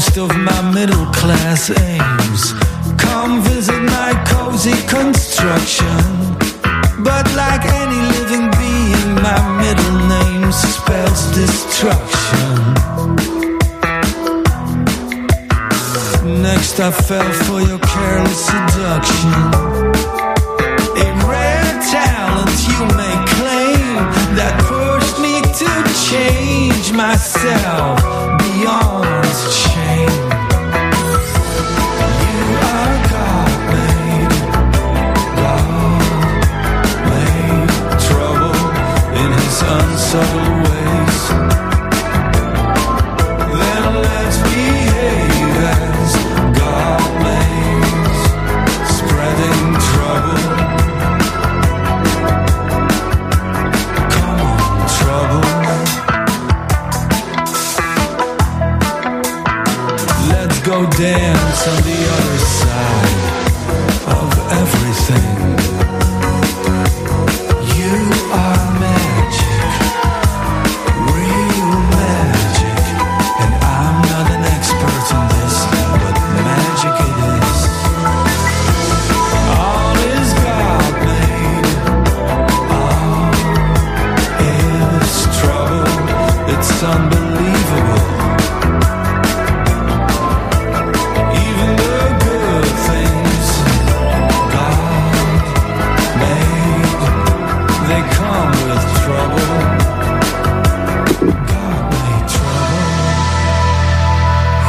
most of my middle class aims. Come visit my cozy construction. But like any living being, my middle name spells destruction. Next, I fell for your careless seduction. A rare talent you may claim that pushed me to change myself beyond so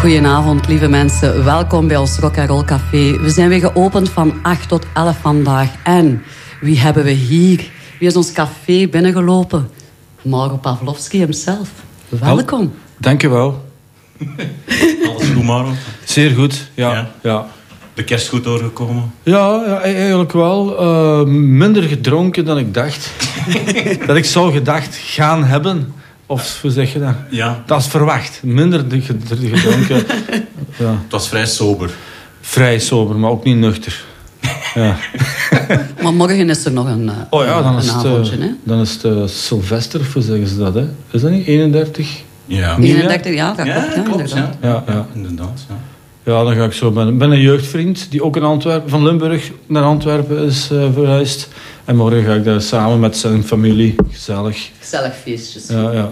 Goedenavond, lieve mensen. Welkom bij ons Rock Roll Café. We zijn weer geopend van 8 tot 11 vandaag. En wie hebben we hier? Wie is ons café binnengelopen? Mauro Pavlovski himself. Welkom. Dank je wel. Alles goed, Maro? Zeer goed. Ja, Ja. ja. De kerst goed doorgekomen? ja, ja, e- eigenlijk wel. Eh, minder gedronken dan ik dacht. dat ik zou gedacht gaan hebben. Of hoe zeg je dat? Ja, Dat is verwacht. Minder de- ge- de- gedronken. ja. het was vrij sober. Vrij sober, maar ook niet nuchter. Ja. Maar morgen is er nog een, eh, Oh ja, dan een is het, avondje. eh, hè? dan is het eh, Sylvester, of hoe zeggen ze dat? Hè? Is dat niet 31? Ja, Niet- 31 jaar, dat ja klopt. Ja, klopt. inderdaad. Ja. Ja, ja. inderdaad. Ja. Ja, dan ga ik zo. Ik ben een jeugdvriend die ook in Antwerpen, van Limburg naar Antwerpen is eh, verhuisd. En morgen ga ik daar samen met zijn familie. Gezellig. Gezellig feestjes. Ja, ja.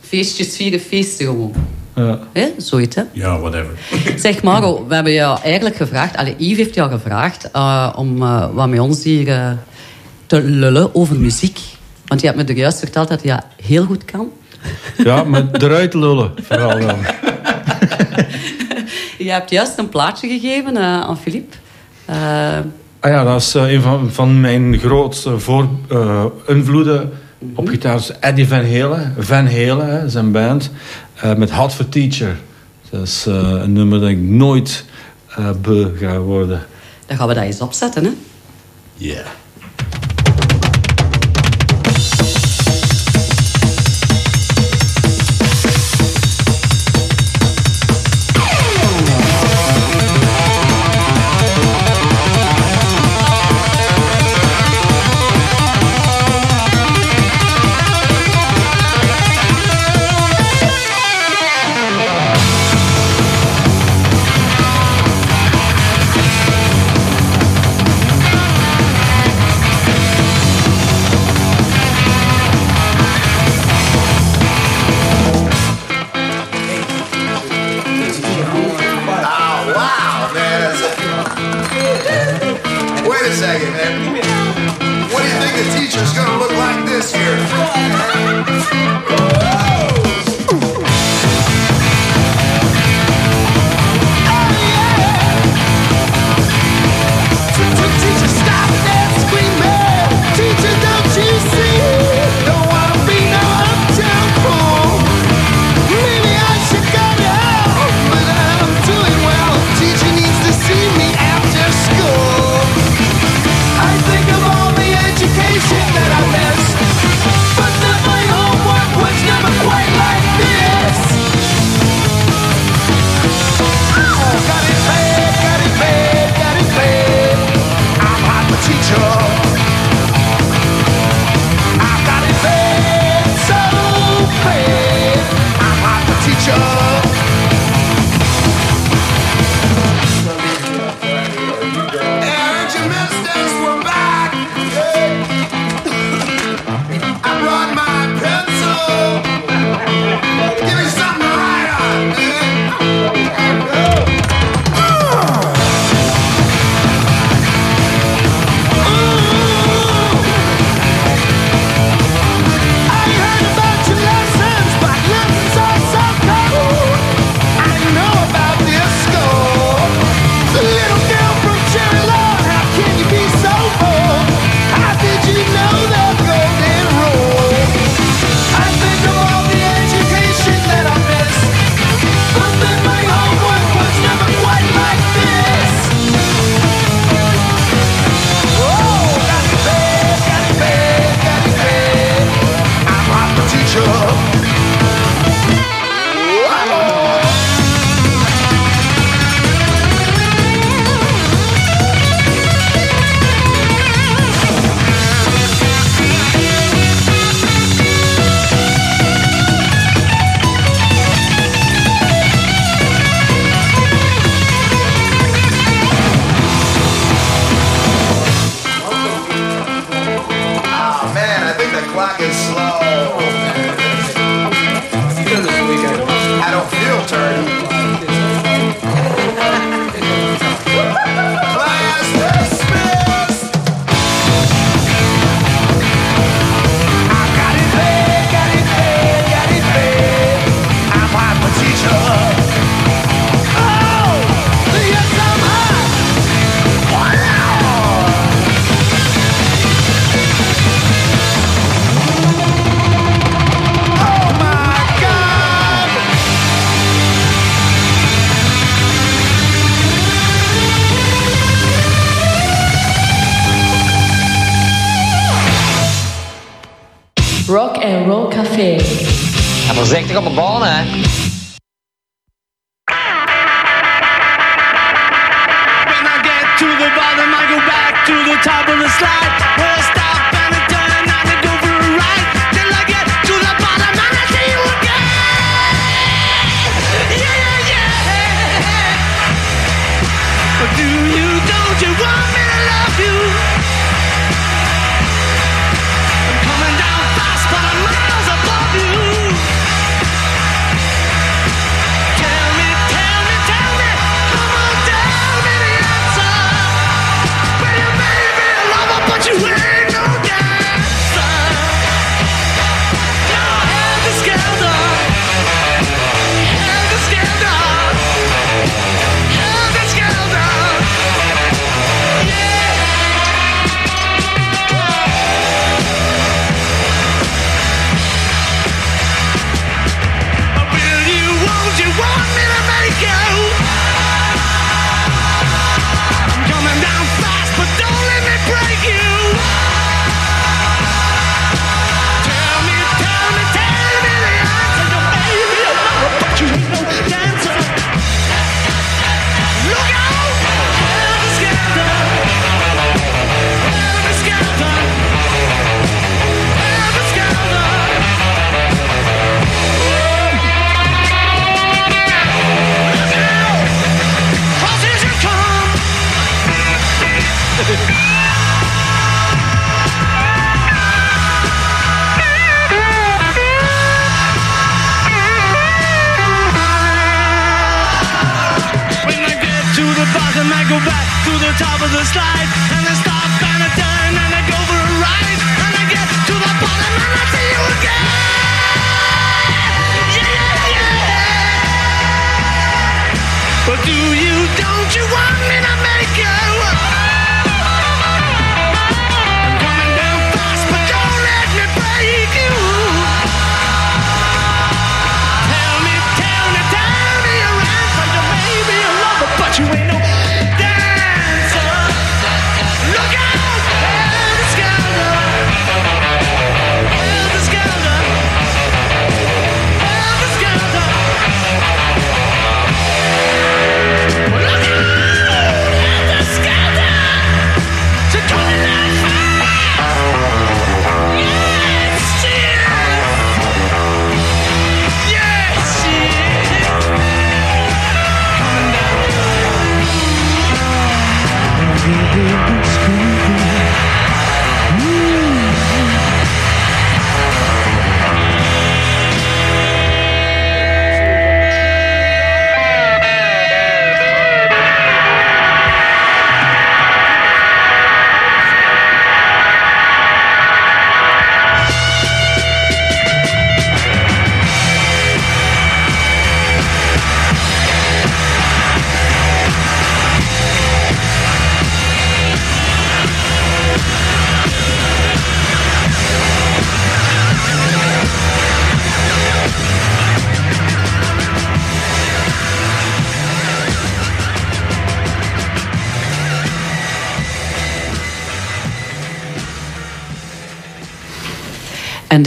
Feestjes vieren, feesten gewoon. ja. Hè? Zoiets, hè? ja, whatever. Zeg Maro, we hebben jou eigenlijk gevraagd... Allee, Yves heeft jou gevraagd eh, om eh, wat met ons hier eh, te lullen over muziek. Want je hebt me er juist verteld dat je dat heel goed kan. ja maar eruit lullen, vooral dan. Je hebt juist een plaatje gegeven aan Philippe. Eh, Ah ja, dat is een van, van mijn grootste voor, invloeden op gitaar. is Eddie Van Halen, Van Halen, hè, zijn band, eh, met Hot for Teacher. Dat is eh, een nummer dat ik nooit beu ga worden. dan gaan we dat eens opzetten, hè? Ja. Oh, Café. En voorzichtig op de baan, hè.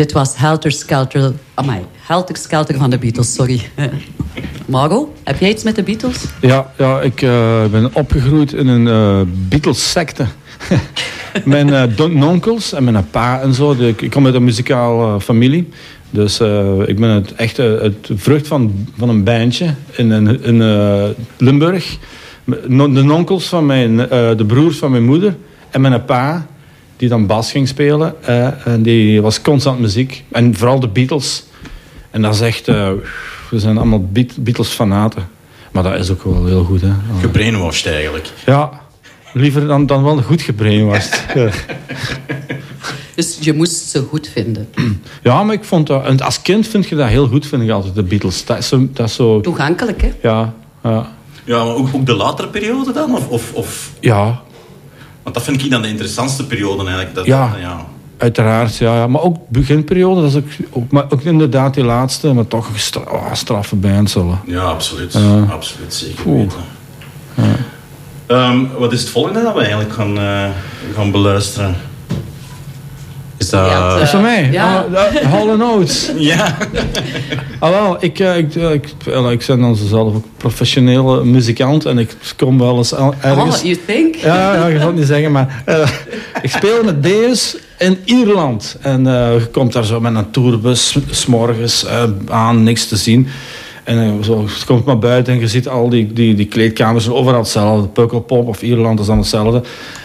Dit was Helter Skelter... Amai, Helter Skelter van de Beatles, sorry. Margot, heb jij iets met de Beatles? Ja, ja ik eh, ben opgegroeid in een eh, Beatles-secte. mijn nonkels en mijn pa en zo. ik, kom uit een muzikale familie. Dus ik ben het echt het vrucht van, van een bandje in, in, Limburg. De nonkels van mijn, de broers van mijn moeder en mijn pa, die dan bas ging spelen. eh, en die was constant muziek. En vooral de Beatles. En dat is echt... eh, we zijn allemaal Beat- Beatles-fanaten. Maar dat is ook wel heel goed, hè. Gebrainwashed eigenlijk. Ja, liever dan, dan wel goed gebrainwashed. Ja. Dus je moest ze goed vinden. ja, maar ik vond dat... En als kind vind je dat heel goed, vind ik altijd, de Beatles. Dat is zo... Dat is zo Toegankelijk, hè? ja, ja, Ja, maar ook, ook de latere periode dan? Of, of, of, ja, want dat vind ik dan de interessantste periode eigenlijk. Dat, Ja. ja. uiteraard. Ja, ja. Maar ook beginperiode, dat is ook, ook, maar ook inderdaad die laatste, maar toch een stra oh, straffe. Zo. Ja, absoluut. Absoluut, zeker weten. Ehm, wat is het volgende dat we eigenlijk gaan, eh, gaan beluisteren? Is dat... Is van mij. Ja. Ah, ah, Hall. Ja. Ah, wel, ik, eh, ik, eh, ik, wel, ik ben dan zelf ook professionele muzikant en ik kom wel eens al- ergens... Oh, you think? Ja, ja, je zal het niet zeggen, maar eh, ik speel met Deus in Ierland. En eh, je komt daar zo met een tourbus, s'morgens eh, aan, niks te zien. En eh, zo, je komt maar buiten en je ziet al die, die, die kleedkamers overal hetzelfde. Pukkelpop of Ierland is dan hetzelfde.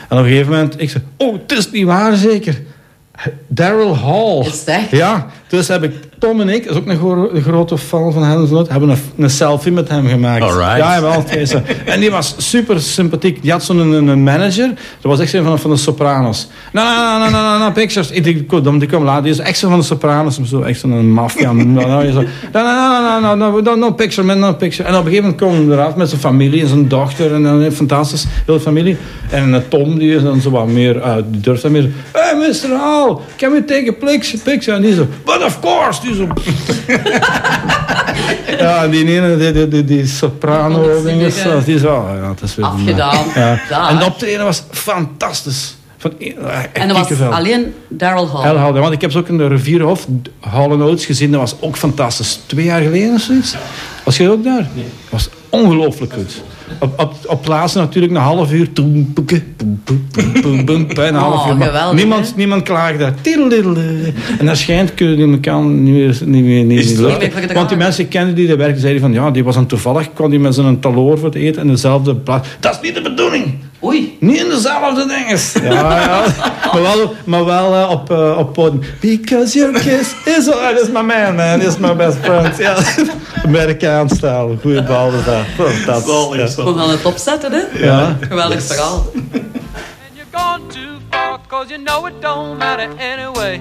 En op een gegeven moment, ik zeg, oh, het is niet waar zeker. Daryl Hall. Is het echt? Ja, dus heb ik Tom en ik, dat is ook een, gro- een grote fan van Noot, hebben een, een selfie met hem gemaakt. Alright. Ja, wel. En die was super sympathiek. Die had zo'n een, een manager, dat was echt zo van, van de Sopranos. Nou, nou, nou, nou, nou, nou, pictures. Ik denk, dan- die kwam later. Die is echt zo van de Sopranos, zo, echt zo'n maffia. Nou, nou. Nou, nou, nou, nou, nou, nou, no picture, man, no picture. En op een gegeven moment kwam hij eruit met zijn familie en zijn dochter. En dan fantastisch, hele familie. En eh, Tom, die is dan zo wat meer, eh, die durft dan meer. Hey, Mr. Hall, can we take a picture? En die zo, but of course. Die zo... ja, die ene, die, die, die, die soprano Dat is dingen. wel, ja, het is weer... Afgedaan. Ja. Ja. En de optreden was fantastisch. Van, eh, En dat was alleen Daryl Hall. Helder, want ik heb ze ook in de Rivierhof, Hall Oates gezien. Dat was ook fantastisch. Twee jaar geleden of zoiets. Was je ook daar? Nee. Dat was ongelooflijk goed. Op, op, op plaatsen natuurlijk een half uur. Bijna een Oh, half uur. maar geweldig, niemand, niemand klaagde. Tiddeliddel. En dat schijnt kunnen die elkaar niet meer, niet meer, niet Is het meer. Want die mensen kenden die de werk zeiden van ja, die was dan toevallig, kwam die met zijn taloor voor het eten in dezelfde plaats. Dat is niet de bedoeling. Oei. Niet in dezelfde dinges. Ja, ja. maar wel, maar wel eh, op, eh, op podium. Because your kiss is... Oh, that is my man, man. This is my best friend. Ja. Amerikaans stijl. Goeie bal is dat. Fantastisch. Zalig, Ja. We gaan het opzetten, hè? Ja. Geweldig verhaal. And you're gone too far, cause you know it don't matter anyway.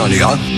Entschuldigung.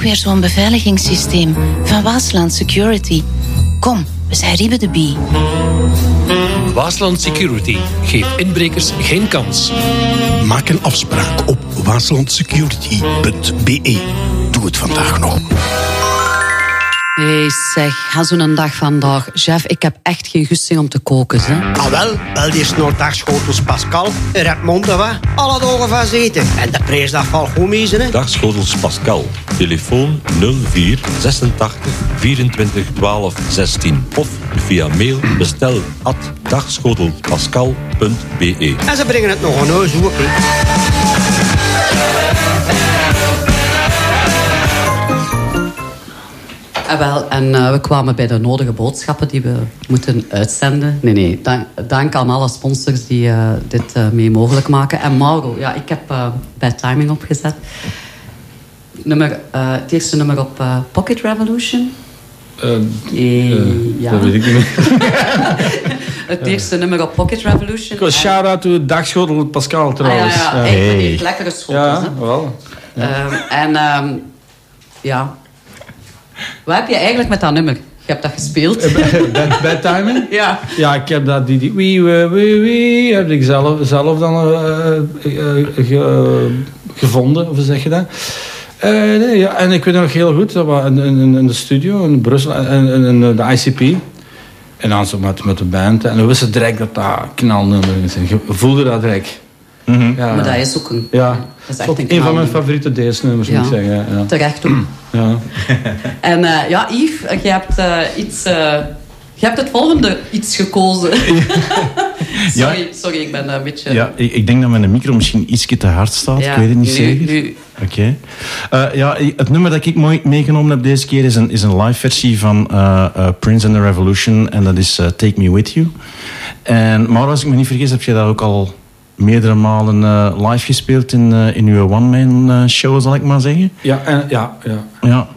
Ook weer zo'n beveiligingssysteem van Waasland Security. Kom, we zijn Riebe de Bie. Waasland Security geeft inbrekers geen kans. Maak een afspraak op waaslandsecurity.be. Doe het vandaag nog. Hé, zeg, ga zo'n dag vandaag. Chef, ik heb echt geen gusting om te koken, hè. Ah wel, wel die snoordagschotels Pascal, Redmond en wat, alle dagen van zeten. En de prijs dat valt goed mee, hè. Dagschotels Pascal. Telefoon 04 86 24 12 16. Of via mail bestel at dagschotelpascal.be. En ze brengen het nog een huis ook. Ah, wel, en eh, we kwamen bij de nodige boodschappen die we moeten uitzenden. Nee, nee, dank, dank aan alle sponsors die eh, dit eh, mee mogelijk maken. En Mauro, ja, ik heb eh, bij Timing opgezet. Nummer, eh, het eerste nummer op eh, Pocket Revolution. Eh, Eh, eh, ja. Dat weet ik niet meer. Het eerste nummer op Pocket Revolution. Ik was shout-out to Dagschotel Pascal Ah, ja, trouwens. ja, echt van die lekkere schotels. Ja, hè. wel. Ehm, en ehm, ja, wat heb je eigenlijk met dat nummer? Je hebt dat gespeeld. Bij, bij timing? Ja. Ja, ik heb dat, die, die wie, wie, wie, wie, heb ik zelf, zelf dan eh, eh, ge- gevonden, of hoe zeg je dat? Eh, nee, ja, en ik weet nog heel goed, dat was in, in, in de studio in Brussel, en in, in de ICP. En dan zo met, met de band. En we wisten direct dat dat knalnummer is. En je voelde dat direct. Ja. Maar dat is ook een... Ja, Dat is echt een een van mijn favoriete DS-nummers, Ja. moet ik zeggen. Ja. Terecht ook. Ja. En eh, ja, Yves, je hebt eh, iets... eh, je hebt het volgende iets gekozen. sorry, sorry, ik ben een beetje... Ja, ik, ik denk dat mijn micro misschien iets te hard staat. Ja, ik weet het niet nu- zeker. nu- Oké. Eh, ja, het nummer dat ik mooi meegenomen heb deze keer is een, is een live versie van eh, eh, Prince and the Revolution. En dat is eh, Take Me With You. En, maar als ik me niet vergis, heb je dat ook al meerdere malen eh, live gespeeld in, eh, in uw one-man eh, show, zal ik maar zeggen. Ja, en, ja, ja. Ja.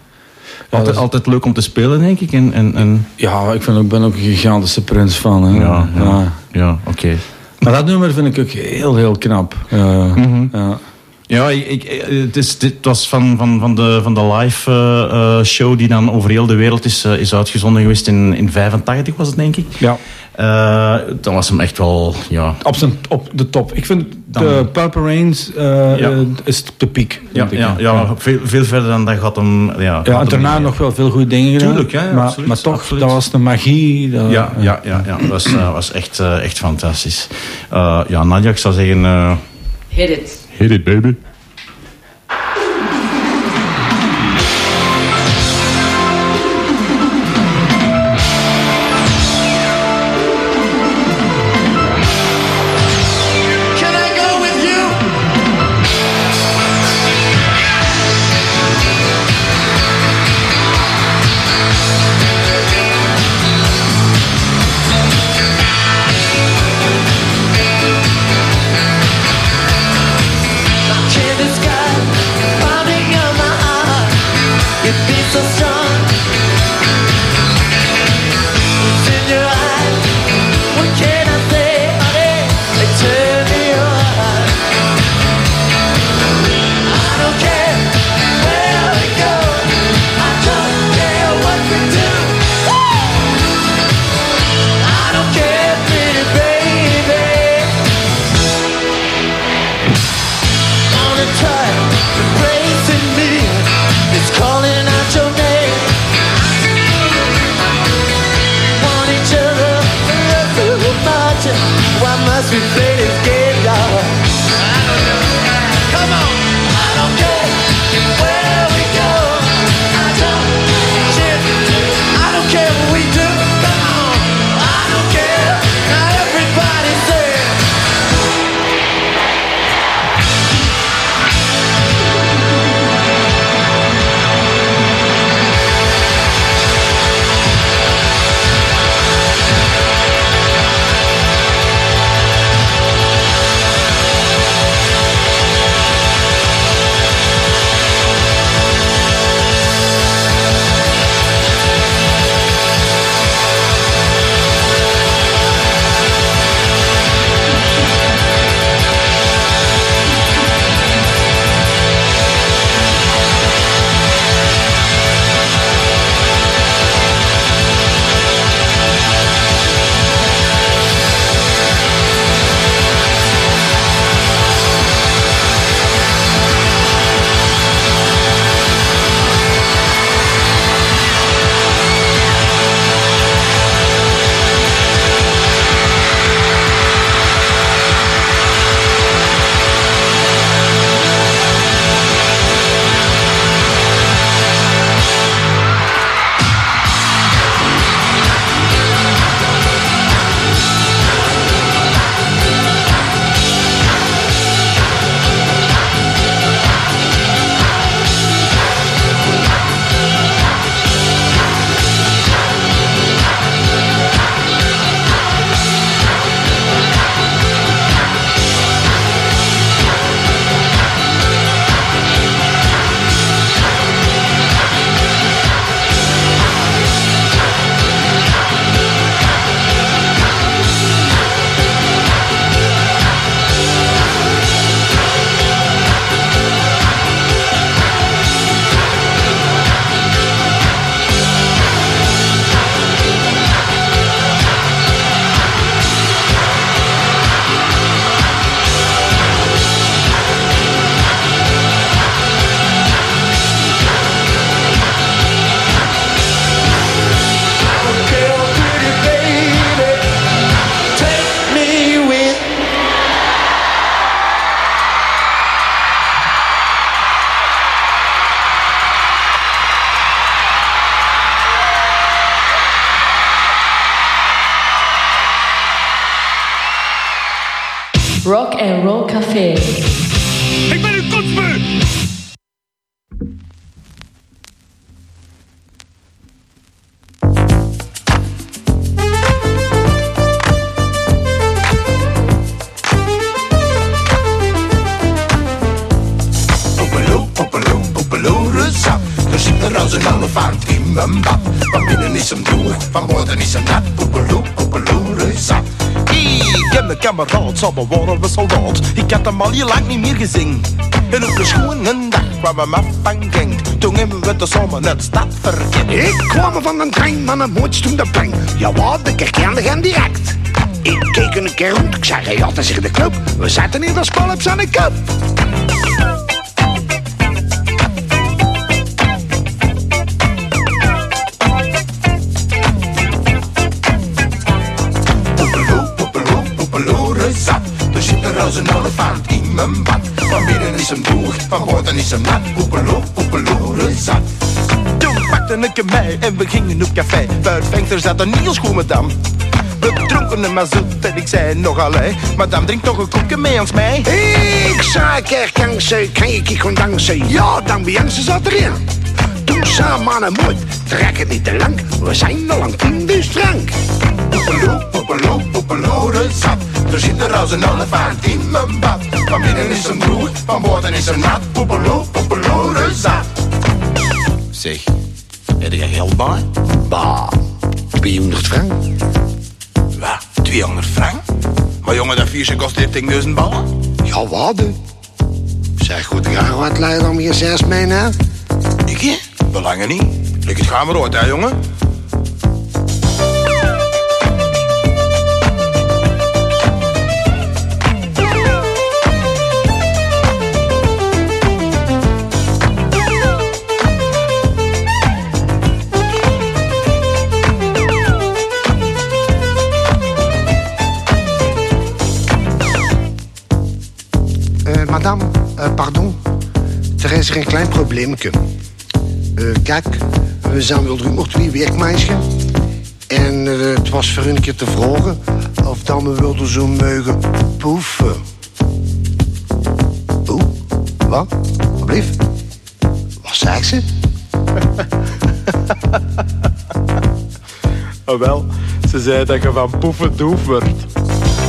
Altijd, is- altijd leuk om te spelen, denk ik. En, en, en... Ja, ik ben ook, ben ook een gigantische Prince fan. Hè. Ja, ja, ja oké. Maar dat nummer vind ik ook heel, heel knap. Ja, Mhm. ja. Ja, ik, ik- het, is, dit was van, van, van, de, van de live eh, eh, show die dan over heel de wereld is, eh, is uitgezonden geweest in, in 85 was het denk ik. Ja. Eh, dan was hem echt wel, ja... Op, zijn, op de top. Ik vind de Purple Rains eh, Ja. eh, is de piek. Ja, ik, ja, ja, Veel, veel verder dan dat gaat hem... Ja, Ja, en daarna nog wel veel goede dingen gedaan. Tuurlijk, ja, ja, maar, absoluut, maar toch, absoluut. dat was de magie. dat- Ja, ja, ja, ja, dat was, eh, was echt, echt fantastisch. Eh, ja, Nadja, ik zou zeggen... eh Hit it. hit it, baby. Soldaat. Ik had hem al heel lang niet meer gezien. En op de schoenen dag kwam hem af van Genk. Toen hebben we de samen het stad verkend. Ik kwam van een trein, maar een moed stond de plank. Ja, wat, ik herkende hem direct. Ik keek een keer rond, ik zei, ja, dat is hier de club. We zaten in de spal op zijn cup. Van binnen is hem droog, van buiten is hem nat. Poepelo, poepelo, ruzap. Toen pakte ik hem mee en we gingen op café. Bij Vengter zat een Niels goed madame. We dronken hem maar zoet en ik zei nog alleen. Madame, drink toch een koekje mee als mij. Ik zei, kijk, kansen, kan je gewoon dankzij? Ja, dan bij Jansen zat erin. Toen zei mannen moed, trek het niet te lang. We zijn al lang in de strank. Poepelo, poepelo, poepelo, ruzap. Er zit er als een olifant in mijn bad. Van binnen is hem droog, van buiten is hem nat. Poepelo, poepelo, ruzap. Zeg, heb je geld bij? Bah, 200 frank. Wat, 200 frank? Maar jongen, dat viertje kost 13.000 ballen. Ja, wat? hè? Zeg, goed, graag wat leiden om je zes mee, hè? Ik, hè? Belangen niet. Ik het gaan maar uit, hè, jongen. Madame, eh, pardon. Er is er een klein probleempje. Eh, kijk, we zijn wel nog twee werkmeisjes. En eh, het was voor hun een keer te vragen of dan we wilden zo mogen poefen. Oeh, wat? Wat? Wat zei ze? Oh wel, ze zei dat je van poefen doof wordt.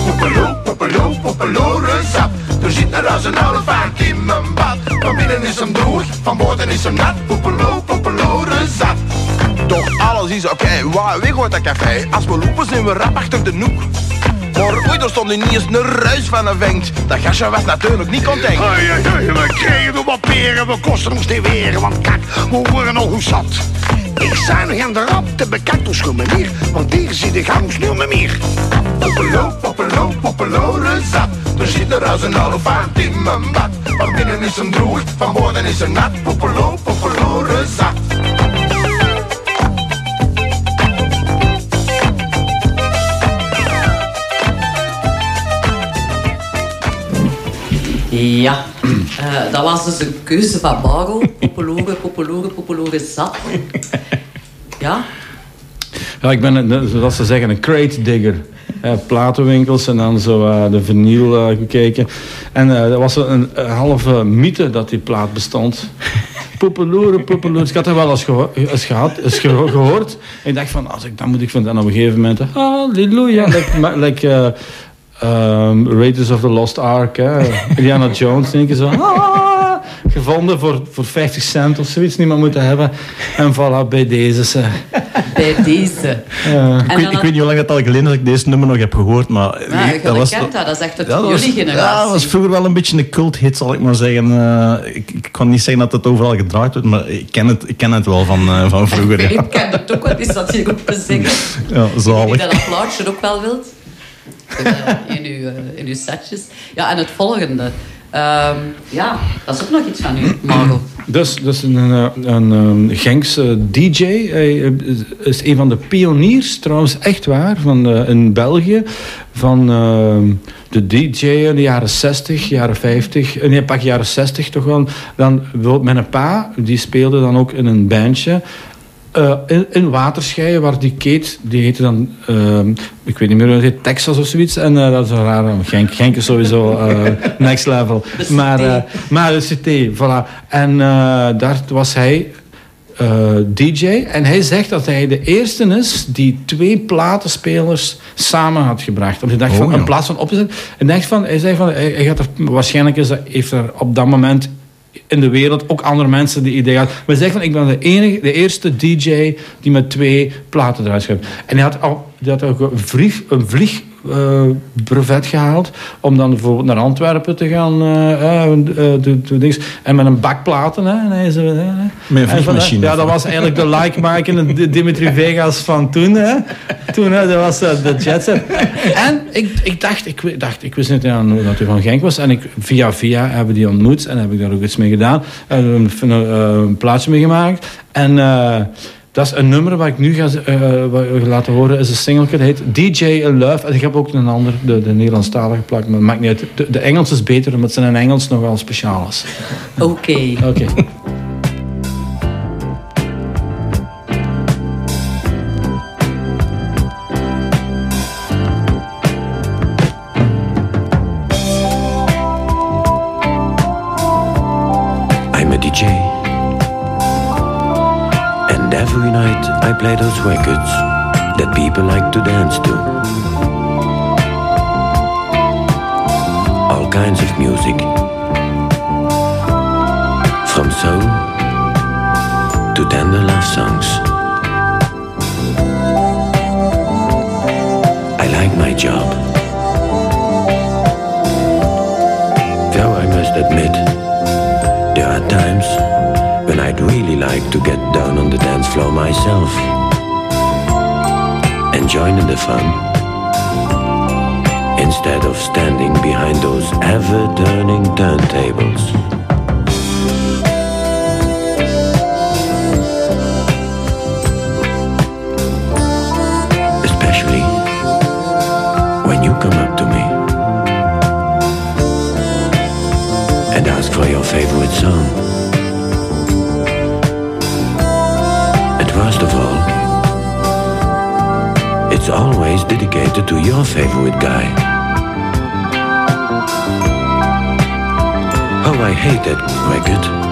Poepelo, poepelo, poepelo, als een olifant in mijn bad. Van binnen is hem droog, van buiten is hem nat. Poepelo, poepelo, ruzap. Toch alles is oké, waar weg dat café. Als we lopen zijn we rap achter de noek. Maar ooit er stond er niet eens een ruis van een vent. Dat gastje was natuurlijk niet content. Ai, ai, ai, we kregen nog wat peren, we kosten ons te weren. Want kijk, we worden nog hoe zat. Ik nog aan de rap te bekijken manier. Want hier zie de gangs nu meer. Poepelo, poepelo, poepelo, ruzap. Er zit er als een olifant in mijn bad. Van binnen is hem droog, van buiten is hem nat. Poepelo, poepelo, ruzap. Ja, Eh, dat was dus een keuze van Mago. Poppeloren, poppeloren, poppeloren zat. Ja, Ja, ik ben, zoals ze zeggen, een crate digger. Eh, platenwinkels en dan zo eh, de vinyl gekeken. En dat was een, halve mythe dat die plaat bestond. Poepeloeren, poepeloeren. Ik had dat wel eens, gehad, eens geho- gehoord. En ik dacht van, als ik dat moet ik vinden. En op een gegeven moment, halleluja. Like, like eh, ehm, Raiders of the Lost Ark. Hè. Indiana Jones, denk je zo. ah, gevonden voor, voor 50 cent of zoiets. Niemand moeten hebben. En voilà, bij deze. zeg. bij deze. Ja. Ik, weet, ik weet niet hoe lang het al geleden is dat ik deze nummer nog heb gehoord, maar... Ja, je dat was kent dat, dat is echt het Ja, dat ja, dat was vroeger wel een beetje een cult hit, zal ik maar zeggen. Eh, ik, ik kan niet zeggen dat het overal gedraaid wordt, maar ik ken het, ik ken het wel van, eh, van vroeger. Ja, Ik ken het ook wel, is dat hier op te zingen. ja zalig. dat applausje ook wel wilt. Eh, in, uw, eh, in uw setjes. Ja, en het volgende. Ehm, ja, dat is ook nog iets van u, Margot. Dus, dus een, een, een, een Genkse DJ. Hij eh, is een van de pioniers, trouwens echt waar, van, eh, in België. Van eh, de DJ in de jaren 60, jaren 50. eh, Nee, pak jaren 60 toch wel. Dan bijvoorbeeld mijn pa, die speelde dan ook in een bandje. Eh, in, in Waterscheiden, waar die Kate, die heette dan, ehm, ik weet niet meer hoe het heet, Texas of zoiets. En eh, dat is een rare, Genk, Genk is sowieso eh, next level. Maar, maar de CT, voilà. En daar was hij DJ. En hij zegt dat hij de eerste is die twee platenspelers samen had gebracht. Op de dag van, Oh, ja. in plaats van op te zetten. En dacht van, hij zei van, hij, hij gaat er, waarschijnlijk is heeft er op dat moment in de wereld ook andere mensen die idee hadden. Maar hij van, ik ben de enige, de eerste DJ die met twee platen eruit. En hij had, al, die had ook een vlieg, een vlieg eh, brevet gehaald om dan bijvoorbeeld naar Antwerpen te gaan de dings. en met een bak platen. Hè, zo, hè. Met een vliegmachine. Ja, dat was eigenlijk de like-makende Dimitri Vegas van toen. Hè. Toen, hè, dat was de jet set. En ik, ik dacht, ik dacht, ik wist niet aan dat hij van Genk was. En ik, via via hebben die ontmoet en heb ik daar ook iets mee gedaan. En een, een, een plaatje mee gemaakt. En dat is een nummer wat ik nu ga, eh, laten horen. is een single. Dat heet DJ Love. En ik heb ook een ander, de, de Nederlandstalige plak. Maar het maakt niet uit. De, de Engels is beter, omdat het in Engels nog wel speciaal is. Oké. Oké. I play those records that people like to dance to. All kinds of music. From soul to tender love songs. Floor myself and join in the fun instead of standing behind those ever turning turntables. Dedicated to your favorite guy. Oh, I hate that record.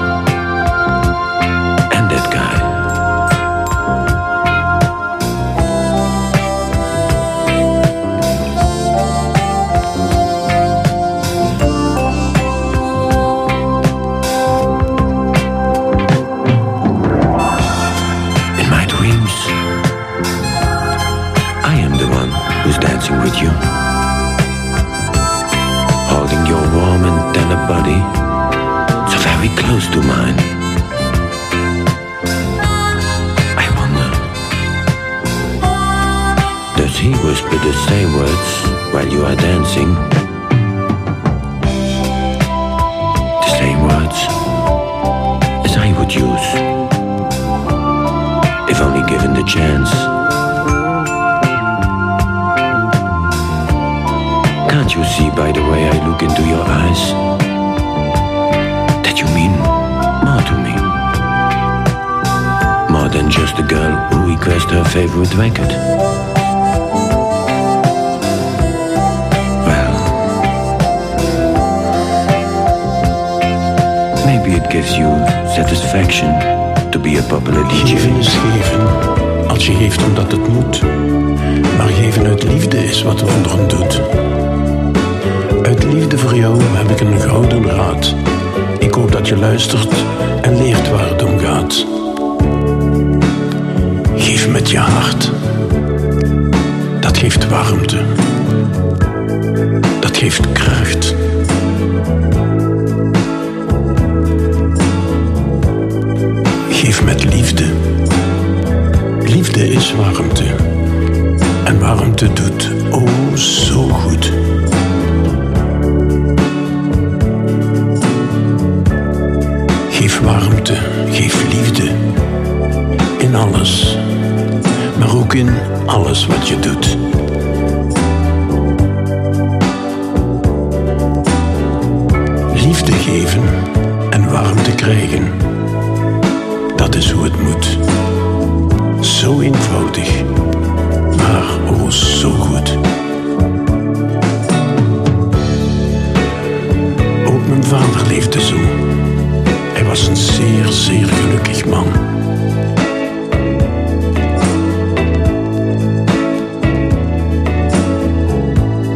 Chance. Can't you see by the way I look into your eyes that you mean more to me? More than just a girl who requests her favorite record. Well, maybe it gives you satisfaction to be a popular DJ. Je geeft omdat het moet. Maar geven uit liefde is wat wonderen doet. Uit liefde voor jou heb ik een gouden raad. Ik hoop dat je luistert en leert waar het om gaat. Geef met je hart. Dat geeft warmte. Dat geeft kracht. Geef met liefde. Liefde is warmte. En warmte doet oh zo goed. Geef warmte, geef liefde. In alles. Maar ook in alles wat je doet. Liefde geven en warmte krijgen. Dat is hoe het moet. Zo eenvoudig, maar oh zo goed. Ook mijn vader leefde zo. Hij was een zeer, zeer gelukkig man.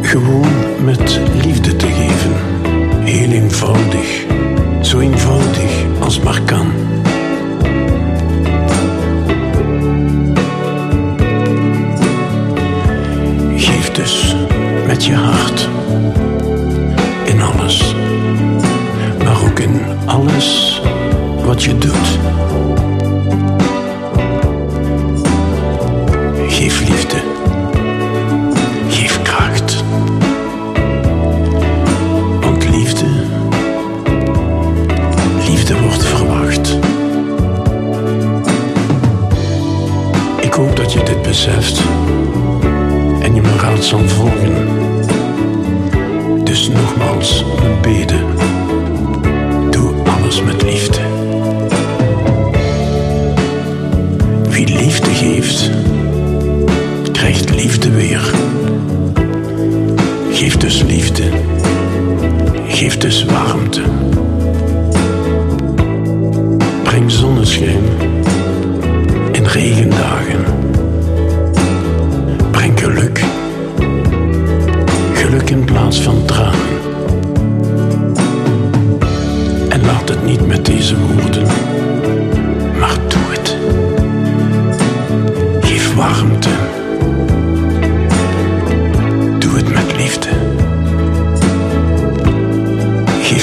Gewoon met liefde te geven. Heel eenvoudig. Zo eenvoudig als maar kan. Met je hart. In alles. Maar ook in alles wat je doet.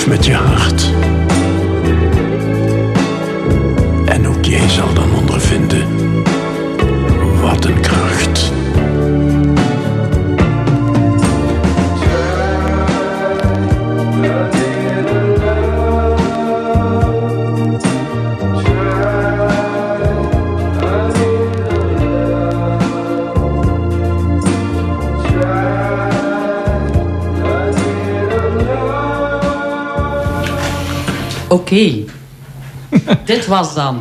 Geef met je hart. Oké. Dit was dan.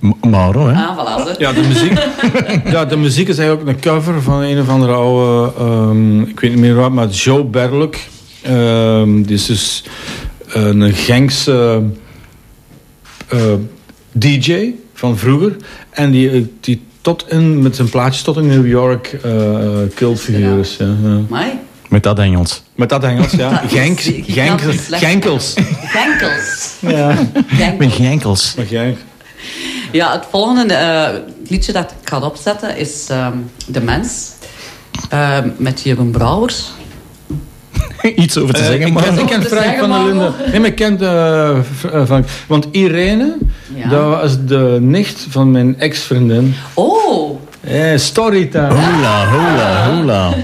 M- Mauro, hè? Ah, voilà. Ja, de muziek, ja, de muziek is eigenlijk een cover van een of andere oude, ehm, ik weet niet meer wat, maar Joe Berluk. Ehm die is dus een Genkse eh, DJ van vroeger. En die, eh, die tot in, met zijn plaatjes tot in New York eh cultfiguur is. Ja, ja. Met dat Engels. Met dat Engels, ja. Dat is Genk, gigantisch Genk, slecht. Genkels. Genkels. Ja. Met Genkels. Maar Genk. Ja, het volgende eh, liedje dat ik ga opzetten is ehm, De Mens. Ehm, met Jeroen Brouwers. Iets over te Eh, zeggen, ik ken, Mauro? ik ken Frank zeggen, van der? Linden. Nee, maar ik ken de, eh, van, want Irene, Ja. dat was de nicht van mijn ex-vriendin. Oh, Eh, storytime. Hola, hola, hola.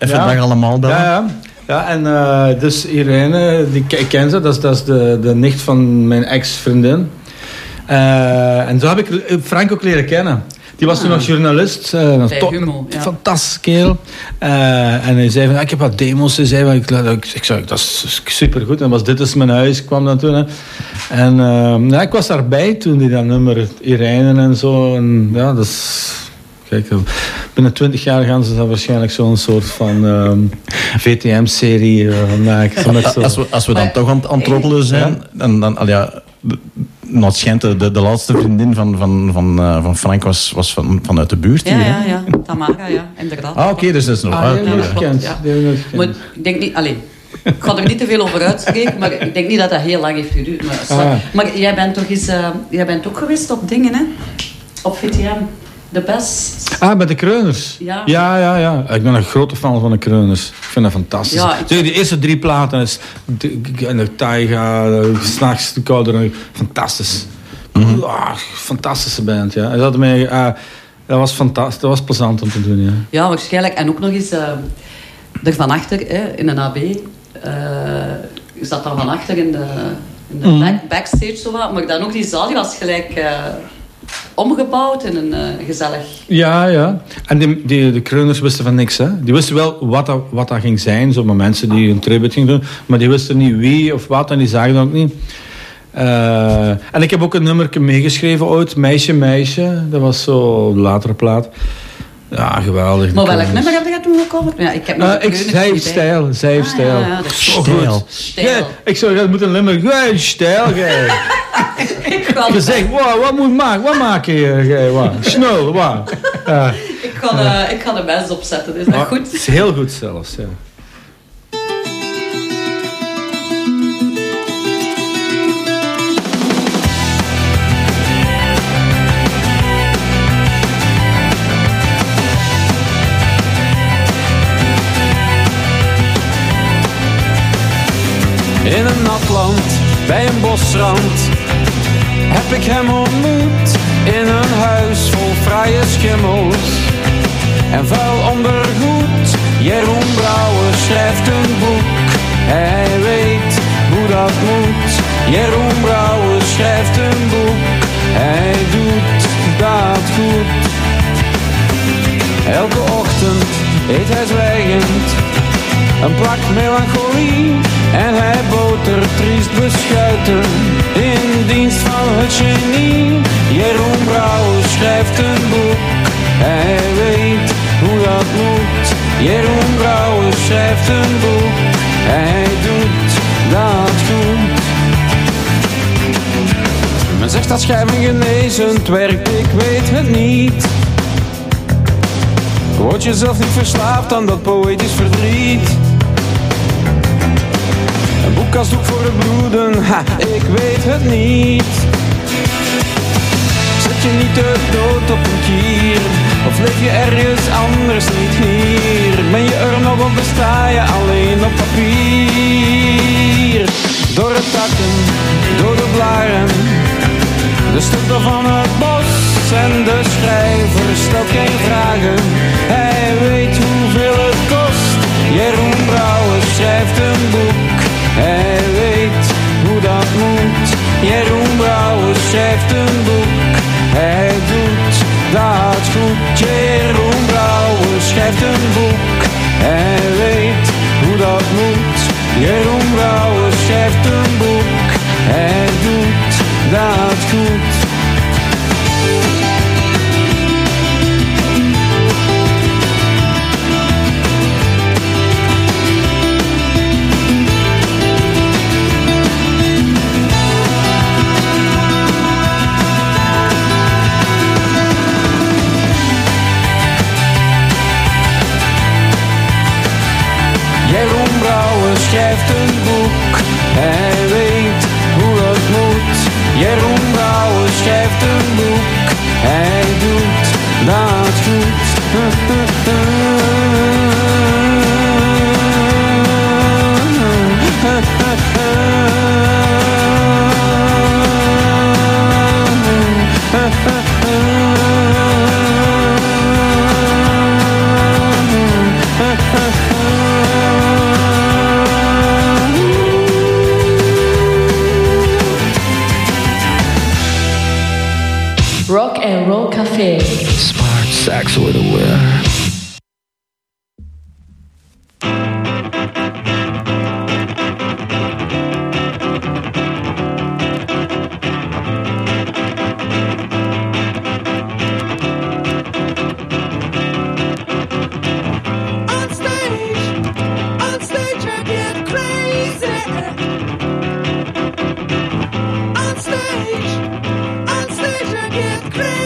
Even Ja. dag allemaal bellen. Ja, ja. ja en eh, dus Irene, die, ik ken ze, dat is, dat is de, de nicht van mijn ex-vriendin. Eh, en zo heb ik Frank ook leren kennen. Die was toen nog journalist. eh, Ah. Top- Humo, ja. Fantastisch kerel. Eh, en hij zei van, "Ah, ik heb wat demos. Hij zei, van, ik, ik, ik zei, dat is supergoed. En was dit is mijn huis, kwam dat toen. Hè. En eh, ja, ik was daarbij toen die dat nummer, Irene en zo. En ja, dat is... Kijk, eh, binnen 20 jaar gaan ze dan waarschijnlijk zo'n soort van ehm, VTM-serie eh, maken. Zo met zo- Als we, als we dan toch aan, aan het roddelen zijn, dan, dan al ja, de- nou, het schijnt de, de, de laatste vriendin van, van, van, eh, van Frank was, was van, vanuit de buurt. ja, hier, hè? ja, ja. Tamara, ja, inderdaad. Ah, oké, dus dat is nog... Ah, ja. Ja. Maar ik denk niet, alleen. Ik ga er niet te veel over uitspreken, maar ik denk niet dat dat heel lang heeft geduurd. Maar. Ah. maar jij bent toch eens, eh, jij bent ook geweest op dingen, hè? Op VTM. De best. Ah, bij de Kreuners? Ja. Ja, ja, ja. Ik ben een grote fan van de Kreuners. Ik vind dat fantastisch. Ja, ik- Zeg, die eerste drie platen is... de- En de Taiga, de S'nachts, de Koude... Fantastisch. Ah, fantastische band, ja. En Dat, mij, ah, dat was fantastisch. Dat was plezant om te doen, ja. Ja, waarschijnlijk. En ook nog eens eh er van achter, hè, in een AB. eh je zat dan van achter in de, in de Mhm. back- backstage zo wat. Maar dan ook die zaal, die was gelijk eh, omgebouwd in een eh, gezellig... Ja, ja. En die, die, de Kreuners wisten van niks, hè. Die wisten wel wat dat, wat dat ging zijn. Zo mensen die een tribute gingen doen. Maar die wisten niet wie of wat en die zagen dat ook niet. Eh, en ik heb ook een nummer meegeschreven ooit, Meisje Meisje. Dat was zo een latere plaat. Ja, geweldig. Maar welk nummer heb je toen gekomen? Ja, ik heb nog Uh, de ik, zij heeft stijl, zij heeft Ah, stijl. ja, ja, dat is Stijl. goed. Stijl. Ja, ik zou zeggen, het moet een. Jij, stijl, jij. Ga, Je zegt, wow, wat moet ik maken? Wat maak je jij? Wat? Snel, wat? Ja. ik, ga de, ik ga de mensen opzetten, is dat Maar goed? Het is heel goed zelfs, ja. In een nat land, bij een bosrand, heb ik hem ontmoet. In een huis vol fraaie schimmels en vuil ondergoed. Jeroen Brouwer schrijft een boek, hij weet hoe dat moet. Jeroen Brouwer schrijft een boek, hij doet dat goed. Elke ochtend eet hij zwijgend een plak melancholie en hij botert triest beschuiten in dienst van het genie. Jeroen Brouwer schrijft een boek, hij weet hoe dat moet. Jeroen Brouwer schrijft een boek, hij doet dat goed. Men zegt dat schrijven genezend werkt, ik weet het niet. Word jezelf niet verslaafd aan dat poëtisch verdriet. Een boek als doek voor het bloeden, ha, ik weet het niet. Zet je niet te dood op een kier, of leef je ergens anders niet hier? Ben je er nog of besta je alleen op papier? Door het takken, door de blaren, de stukken van het bos en de schrijver stelt geen vragen. Hij weet hoeveel het kost. Jeroen Brouwer schrijft een boek. Hij weet hoe dat moet. Jeroen Brouwer schrijft een boek. Hij doet dat goed. Jeroen Brouwer schrijft een boek. can't clear.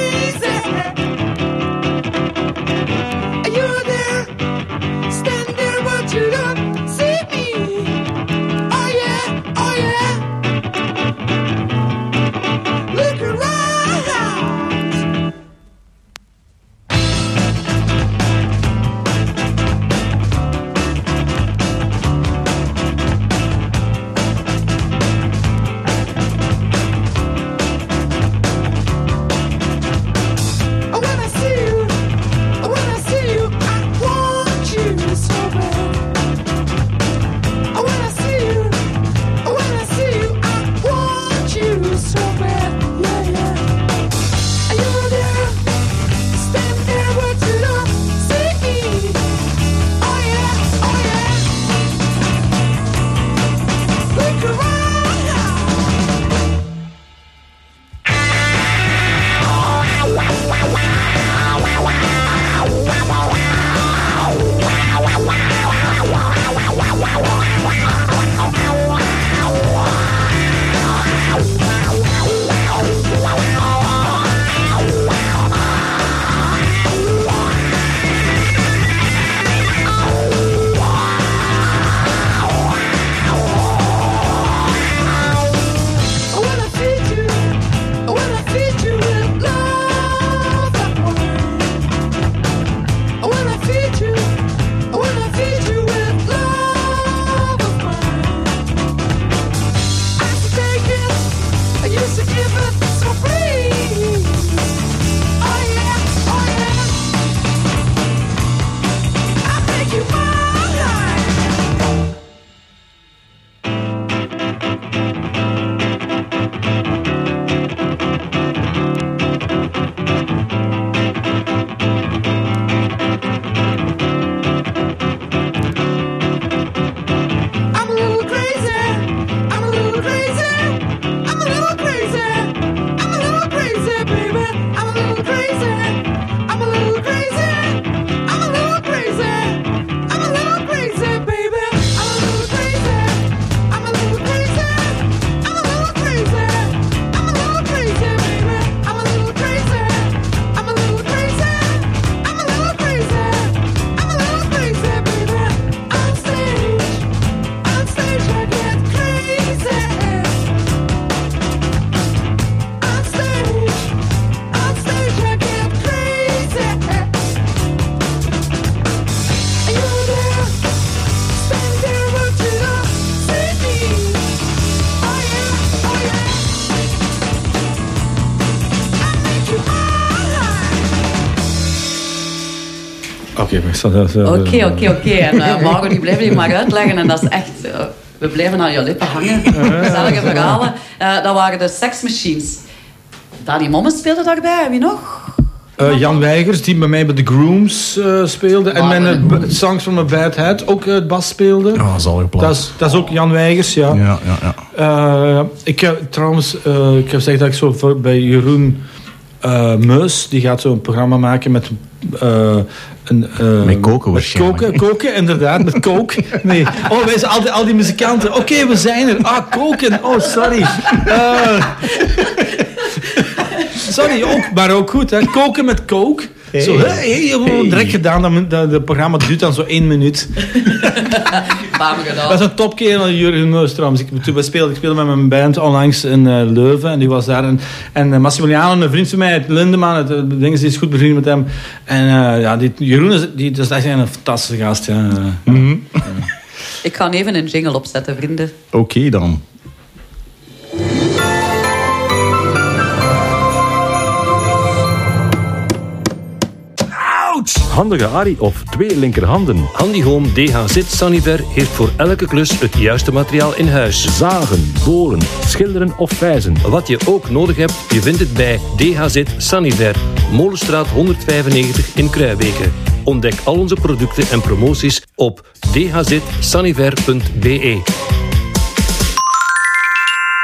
Oké, dat... eh, Oké, oké, oké. En uh, Mauro die blijft die maar uitleggen. En dat is echt... eh, we blijven aan je lippen hangen. Gezellige verhalen. Eh, dat waren de Sex Machines. Dani Momme speelde daarbij. Wie nog? Eh, Jan Weigers, die bij mij bij The Grooms eh, speelde. En mijn eh, Songs from a Bad Head ook het bas speelde. Ja. Dat is, dat is ook Jan Weigers, ja. Ja, ja, ja. Eh, ik heb trouwens, eh, ik heb gezegd dat ik zo voor, bij Jeroen eh, Meus, die gaat zo'n programma maken met eh, een... eh, Met koken met waarschijnlijk. koken, koken, inderdaad, met kook. Nee. Oh, wij zijn al die, al die muzikanten. Oké, we zijn er. Ah, koken. Oh, sorry. Eh, sorry, ook, maar ook goed, hè. Koken met kook. Zo, hè, hey, gewoon direct gedaan. Dat, dat, dat programma duurt dan zo één minuut. Bam gedaan. Dat is een topkerel, Jurgen trouwens. Ik, toen we speelden, ik speelde met mijn band onlangs in eh, Leuven. En die was daar. En, en uh, Massimiliano, een vriend van mij uit Lindeman. Het, het ding is, die is goed bevriend met hem. En eh, ja, die, Jeroen is, die, dat is echt een fantastische gast. Ja. Ik ga even een jingle opzetten, vrienden. Oké dan. Handige Harry of twee linkerhanden. Handyhome DHZ Saniver heeft voor elke klus het juiste materiaal in huis. Zagen, boren, schilderen of vijzen. Wat je ook nodig hebt, je vindt het bij DHZ Saniver. Molenstraat 195 in Kruijbeke. Ontdek al onze producten en promoties op dhzsaniver.be.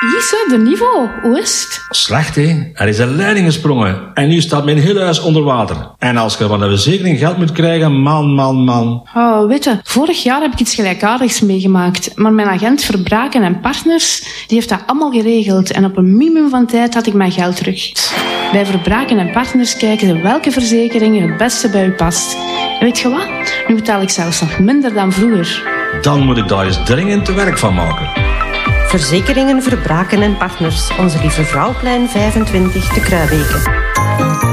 Isa, de niveau, hoe is het? Slecht, hè? Er is een leiding gesprongen. En nu staat mijn hele huis onder water. En als je van de verzekering geld moet krijgen, man, man, man. Oh, weet je, vorig jaar heb ik iets gelijkaardigs meegemaakt. Maar mijn agent Verbraken en Partners, die heeft dat allemaal geregeld. En op een minimum van tijd had ik mijn geld terug. Bij Verbraken en Partners kijken ze welke verzekering het beste bij u past. En weet je wat? Nu betaal ik zelfs nog minder dan vroeger. Dan moet ik daar eens dringend te werk van maken. Verzekeringen Verbraken en Partners. Onze Lieve Vrouwplein 25 te Kruijbeke.